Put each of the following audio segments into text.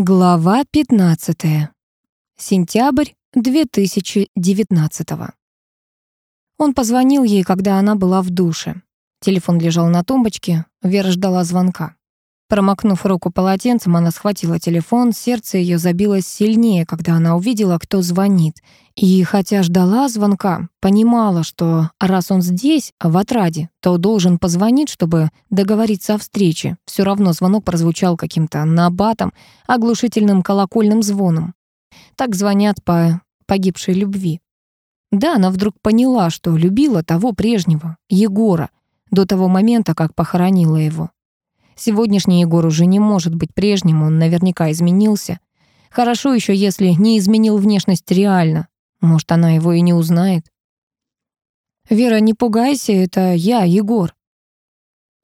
Глава 15. Сентябрь 2019. Он позвонил ей, когда она была в душе. Телефон лежал на тумбочке, Вера ждала звонка. Промокнув руку полотенцем, она схватила телефон, сердце ее забилось сильнее, когда она увидела, кто звонит. И хотя ждала звонка, понимала, что раз он здесь, в отраде, то должен позвонить, чтобы договориться о встрече. Все равно звонок прозвучал каким-то набатом, оглушительным колокольным звоном. Так звонят по погибшей любви. Да, она вдруг поняла, что любила того прежнего, Егора, до того момента, как похоронила его. Сегодняшний Егор уже не может быть прежним, он наверняка изменился. Хорошо еще, если не изменил внешность реально. Может, она его и не узнает. «Вера, не пугайся, это я, Егор».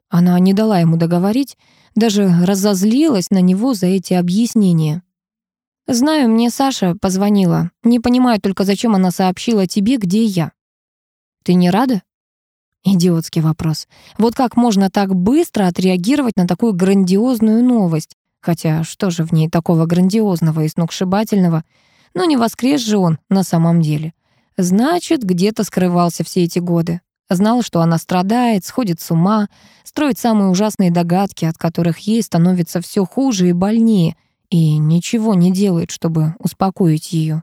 Она не дала ему договорить, даже разозлилась на него за эти объяснения. «Знаю, мне Саша позвонила. Не понимаю только, зачем она сообщила тебе, где я». «Ты не рада?» Идиотский вопрос. Вот как можно так быстро отреагировать на такую грандиозную новость? Хотя что же в ней такого грандиозного и сногсшибательного? Ну не воскрес же он на самом деле. Значит, где-то скрывался все эти годы. Знал, что она страдает, сходит с ума, строит самые ужасные догадки, от которых ей становится все хуже и больнее, и ничего не делает, чтобы успокоить ее.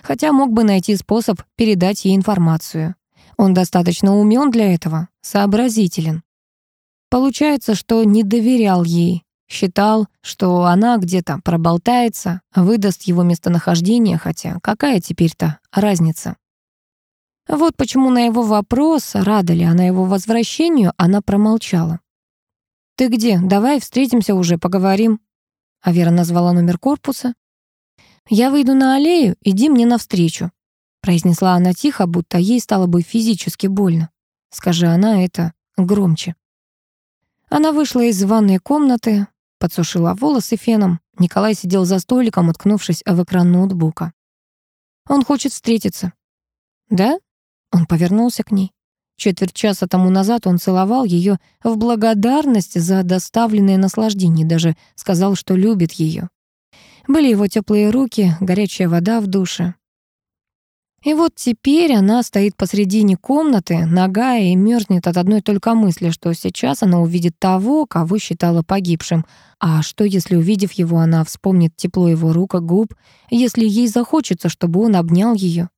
Хотя мог бы найти способ передать ей информацию. Он достаточно умен для этого, сообразителен. Получается, что не доверял ей, считал, что она где-то проболтается, выдаст его местонахождение, хотя какая теперь-то разница? Вот почему на его вопрос, рада ли она его возвращению, она промолчала. «Ты где? Давай встретимся уже, поговорим». А Вера назвала номер корпуса. «Я выйду на аллею, иди мне навстречу», Произнесла она тихо, будто ей стало бы физически больно. Скажи она это громче. Она вышла из ванной комнаты, подсушила волосы феном. Николай сидел за столиком, уткнувшись в экран ноутбука. «Он хочет встретиться». «Да?» Он повернулся к ней. Четверть часа тому назад он целовал ее в благодарность за доставленное наслаждение, даже сказал, что любит ее. Были его теплые руки, горячая вода в душе. И вот теперь она стоит посредине комнаты, ногая и мерзнет от одной только мысли, что сейчас она увидит того, кого считала погибшим. А что, если, увидев его, она вспомнит тепло его рук и губ, если ей захочется, чтобы он обнял ее?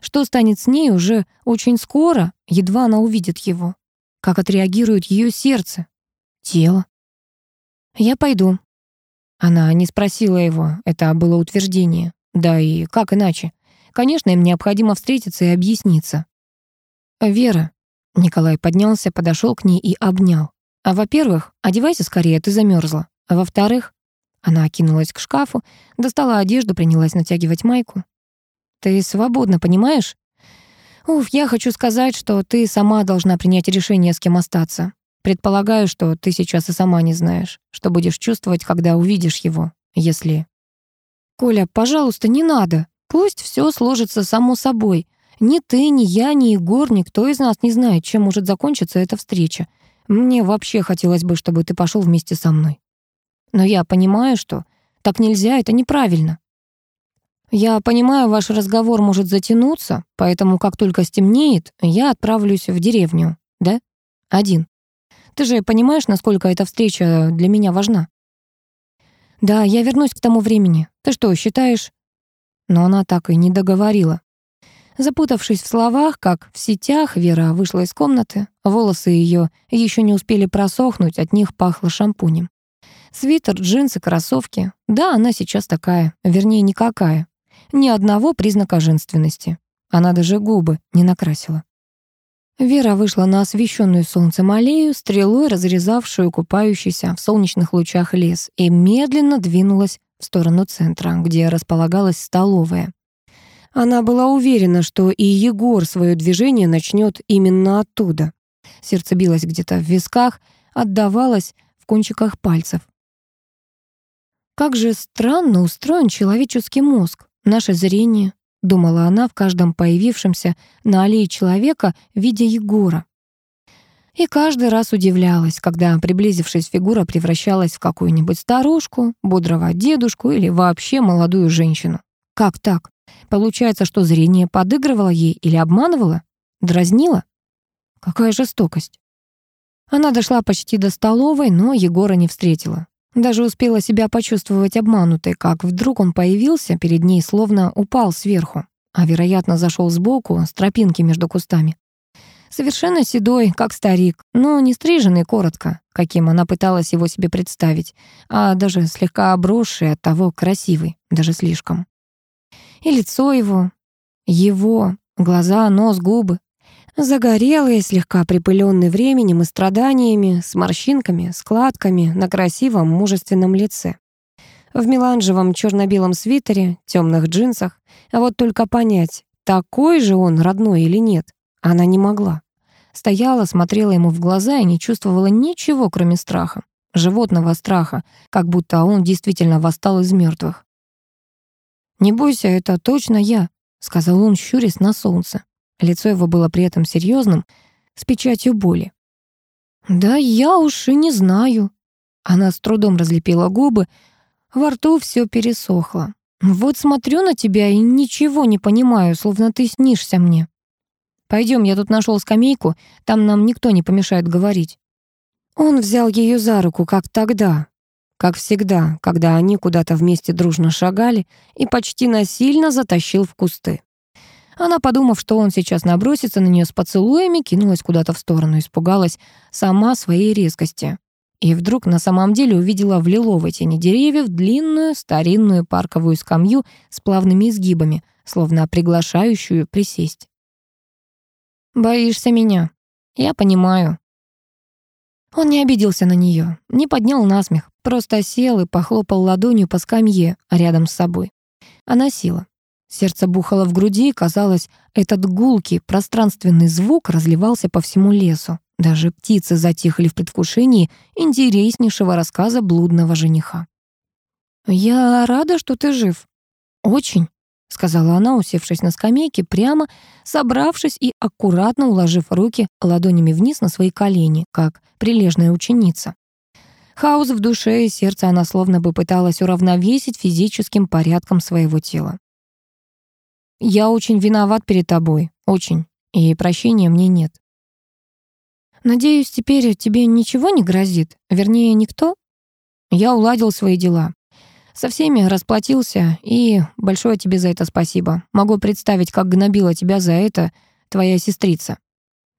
Что станет с ней уже очень скоро, едва она увидит его? Как отреагирует ее сердце? Тело? «Я пойду». Она не спросила его, это было утверждение. Да и как иначе? Конечно, им необходимо встретиться и объясниться. «Вера», — Николай поднялся, подошел к ней и обнял. «А во-первых, одевайся скорее, ты замерзла. А во-вторых...» Она окинулась к шкафу, достала одежду, принялась натягивать майку. «Ты свободна, понимаешь? Уф, я хочу сказать, что ты сама должна принять решение, с кем остаться. Предполагаю, что ты сейчас и сама не знаешь, что будешь чувствовать, когда увидишь его, если...» «Коля, пожалуйста, не надо!» Пусть все сложится само собой. Ни ты, ни я, ни Егор, никто из нас не знает, чем может закончиться эта встреча. Мне вообще хотелось бы, чтобы ты пошел вместе со мной. Но я понимаю, что так нельзя, это неправильно. Я понимаю, ваш разговор может затянуться, поэтому как только стемнеет, я отправлюсь в деревню, да? Один. Ты же понимаешь, насколько эта встреча для меня важна? Да, я вернусь к тому времени. Ты что, считаешь, но она так и не договорила. Запутавшись в словах, как в сетях, Вера вышла из комнаты. Волосы ее еще не успели просохнуть, от них пахло шампунем. Свитер, джинсы, кроссовки. Да, она сейчас такая, вернее, никакая. Ни одного признака женственности. Она даже губы не накрасила. Вера вышла на освещенную солнцем аллею, стрелой разрезавшую купающийся в солнечных лучах лес, и медленно двинулась в сторону центра, где располагалась столовая. Она была уверена, что и Егор свое движение начнет именно оттуда. Сердце билось где-то в висках, отдавалось в кончиках пальцев. «Как же странно устроен человеческий мозг, наше зрение», — думала она в каждом появившемся на аллее человека в виде Егора. И каждый раз удивлялась, когда, приблизившись, фигура превращалась в какую-нибудь старушку, бодрого дедушку или вообще молодую женщину. Как так? Получается, что зрение подыгрывало ей или обманывало? Дразнило? Какая жестокость. Она дошла почти до столовой, но Егора не встретила. Даже успела себя почувствовать обманутой, как вдруг он появился перед ней, словно упал сверху, а, вероятно, зашел сбоку, с тропинки между кустами. Совершенно седой, как старик, но не стриженный коротко, каким она пыталась его себе представить, а даже слегка обросший от того красивый, даже слишком. И лицо его, его, глаза, нос, губы. Загорелый, слегка припыленный временем и страданиями, с морщинками, складками на красивом, мужественном лице. В меланжевом черно-белом свитере, темных джинсах. А вот только понять, такой же он родной или нет — она не могла. Стояла, смотрела ему в глаза и не чувствовала ничего, кроме страха. Животного страха, как будто он действительно восстал из мертвых. «Не бойся, это точно я», — сказал он, щурясь на солнце. Лицо его было при этом серьезным, с печатью боли. «Да я уж и не знаю». Она с трудом разлепила губы, во рту все пересохло. «Вот смотрю на тебя и ничего не понимаю, словно ты снишься мне». Пойдем, я тут нашел скамейку, там нам никто не помешает говорить». Он взял ее за руку, как тогда, как всегда, когда они куда-то вместе дружно шагали и почти насильно затащил в кусты. Она, подумав, что он сейчас набросится на нее с поцелуями, кинулась куда-то в сторону, испугалась сама своей резкости. И вдруг на самом деле увидела в лиловой тени деревьев длинную старинную парковую скамью с плавными изгибами, словно приглашающую присесть. «Боишься меня? Я понимаю». Он не обиделся на нее, не поднял насмех, просто сел и похлопал ладонью по скамье рядом с собой. Она села. Сердце бухало в груди, казалось, этот гулкий, пространственный звук разливался по всему лесу. Даже птицы затихли в предвкушении интереснейшего рассказа блудного жениха. «Я рада, что ты жив». «Очень», сказала она, усевшись на скамейке, прямо собравшись и аккуратно уложив руки ладонями вниз на свои колени, как прилежная ученица. Хаос в душе и сердце она словно бы пыталась уравновесить физическим порядком своего тела. «Я очень виноват перед тобой, очень, и прощения мне нет». «Надеюсь, теперь тебе ничего не грозит? Вернее, никто?» «Я уладил свои дела. Со всеми расплатился, и большое тебе за это спасибо. Могу представить, как гнобила тебя за это твоя сестрица.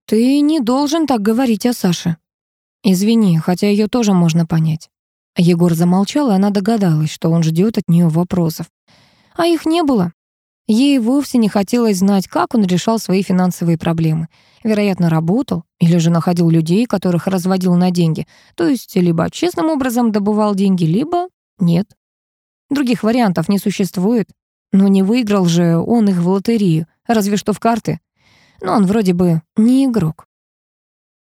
Ты не должен так говорить о Саше. Извини, хотя ее тоже можно понять. Егор замолчал, и она догадалась, что он ждет от нее вопросов. А их не было. Ей вовсе не хотелось знать, как он решал свои финансовые проблемы. Вероятно, работал или же находил людей, которых разводил на деньги. То есть либо честным образом добывал деньги, либо нет. Других вариантов не существует. Но ну, не выиграл же он их в лотерею, разве что в карты. Но он вроде бы не игрок.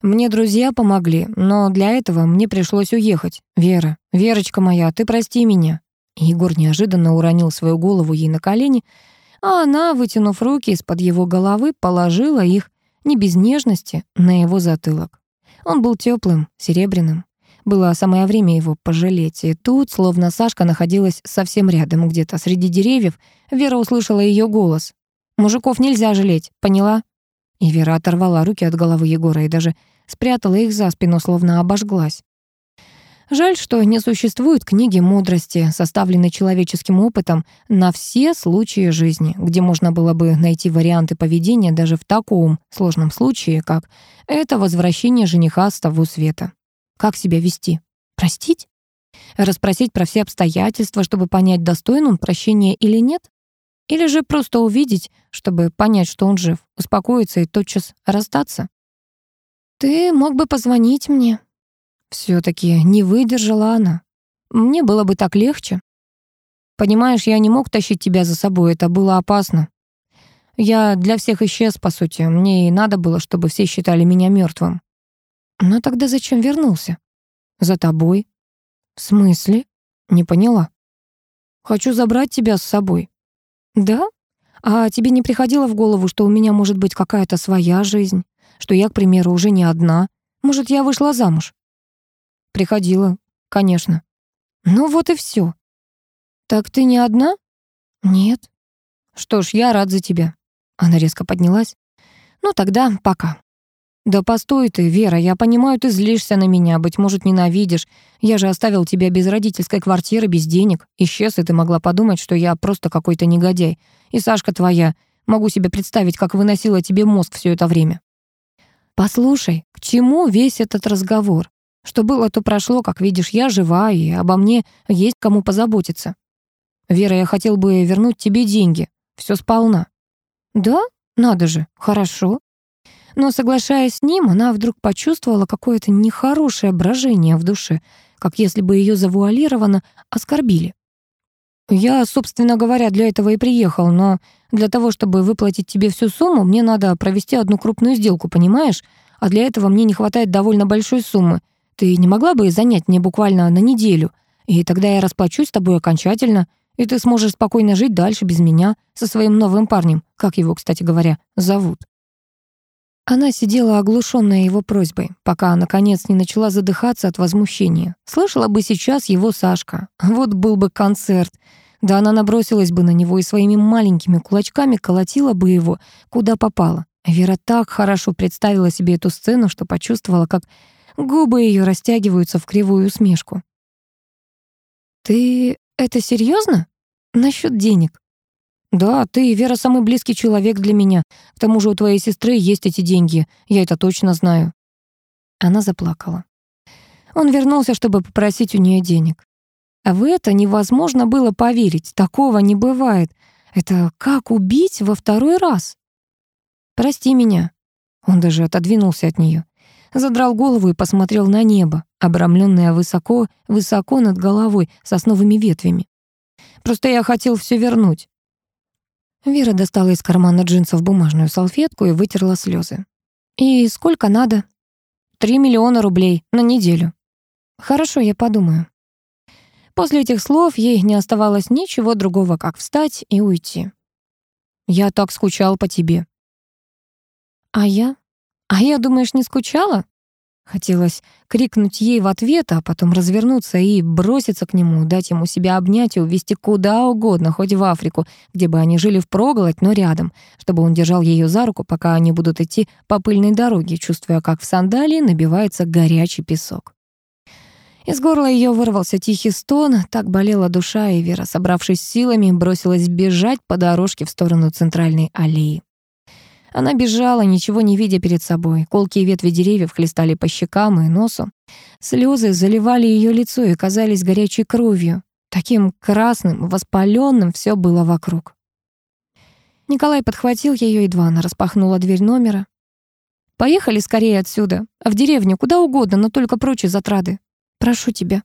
Мне друзья помогли, но для этого мне пришлось уехать. Вера, Верочка моя, ты прости меня. Егор неожиданно уронил свою голову ей на колени, а она, вытянув руки из-под его головы, положила их, не без нежности, на его затылок. Он был теплым, серебряным. Было самое время его пожалеть, и тут, словно Сашка находилась совсем рядом, где-то среди деревьев, Вера услышала ее голос. «Мужиков нельзя жалеть, поняла?» И Вера оторвала руки от головы Егора и даже спрятала их за спину, словно обожглась. Жаль, что не существует книги мудрости, составленной человеческим опытом на все случаи жизни, где можно было бы найти варианты поведения даже в таком сложном случае, как это возвращение жениха с того света. Как себя вести? Простить? Распросить про все обстоятельства, чтобы понять, достоин он прощения или нет? Или же просто увидеть, чтобы понять, что он жив, успокоиться и тотчас расстаться? «Ты мог бы позвонить мне». все таки не выдержала она. Мне было бы так легче. Понимаешь, я не мог тащить тебя за собой, это было опасно. Я для всех исчез, по сути. Мне и надо было, чтобы все считали меня мертвым. Но тогда зачем вернулся? За тобой. В смысле? Не поняла. Хочу забрать тебя с собой. Да? А тебе не приходило в голову, что у меня может быть какая-то своя жизнь? Что я, к примеру, уже не одна? Может, я вышла замуж? Приходила, конечно. Ну вот и все. Так ты не одна? Нет. Что ж, я рад за тебя. Она резко поднялась. Ну тогда пока. «Да постой ты, Вера, я понимаю, ты злишься на меня, быть может, ненавидишь. Я же оставил тебя без родительской квартиры, без денег. Исчез, и ты могла подумать, что я просто какой-то негодяй. И Сашка твоя. Могу себе представить, как выносила тебе мозг все это время». «Послушай, к чему весь этот разговор? Что было, то прошло, как видишь, я жива, и обо мне есть кому позаботиться. Вера, я хотел Но, соглашаясь с ним, она вдруг почувствовала какое-то нехорошее брожение в душе, как если бы ее завуалированно оскорбили. «Я, собственно говоря, для этого и приехал, но для того, чтобы выплатить тебе всю сумму, мне надо провести одну крупную сделку, понимаешь? А для этого мне не хватает довольно большой суммы. Ты не могла бы занять мне буквально на неделю? И тогда я расплачусь с тобой окончательно, и ты сможешь спокойно жить дальше без меня, со своим новым парнем, как его, кстати говоря, зовут». Она сидела оглушенная его просьбой, пока, наконец, не начала задыхаться от возмущения. Слышала бы сейчас его Сашка. Вот был бы концерт. Да она набросилась бы на него и своими маленькими кулачками колотила бы его, куда попало. Вера так хорошо представила себе эту сцену, что почувствовала, как губы ее растягиваются «Да, ты, Вера, самый близкий человек для меня. К тому же у твоей сестры есть эти деньги. Я это точно знаю». Она заплакала. Он вернулся, чтобы попросить у нее денег. А в это невозможно было поверить. Такого не бывает. Это как убить во второй раз? «Прости меня». Он даже отодвинулся от нее. Задрал голову и посмотрел на небо, обрамленное высоко, высоко над головой, сосновыми ветвями. «Просто я хотел все вернуть». Вера достала из кармана джинсов бумажную салфетку и вытерла слезы. «И сколько надо?» «Три миллиона рублей на неделю». «Хорошо, я подумаю». После этих слов ей не оставалось ничего другого, как встать и уйти. «Я так скучал по тебе». «А я? А я, думаешь, не скучала?» Хотелось крикнуть ей в ответ, а потом развернуться и броситься к нему, дать ему себя обнять и увезти куда угодно, хоть в Африку, где бы они жили впроголодь, но рядом, чтобы он держал ее за руку, пока они будут идти по пыльной дороге, чувствуя, как в сандалии набивается горячий песок. Из горла ее вырвался тихий стон, так болела душа, и Вера, собравшись силами, бросилась бежать по дорожке в сторону центральной аллеи. Она бежала, ничего не видя перед собой. Колкие ветви деревьев хлестали по щекам и носу. Слезы заливали ее лицо и казались горячей кровью. Таким красным, воспаленным все было вокруг. Николай подхватил ее, едва она распахнула дверь номера. «Поехали скорее отсюда, а в деревню, куда угодно, но только прочь из Прошу тебя».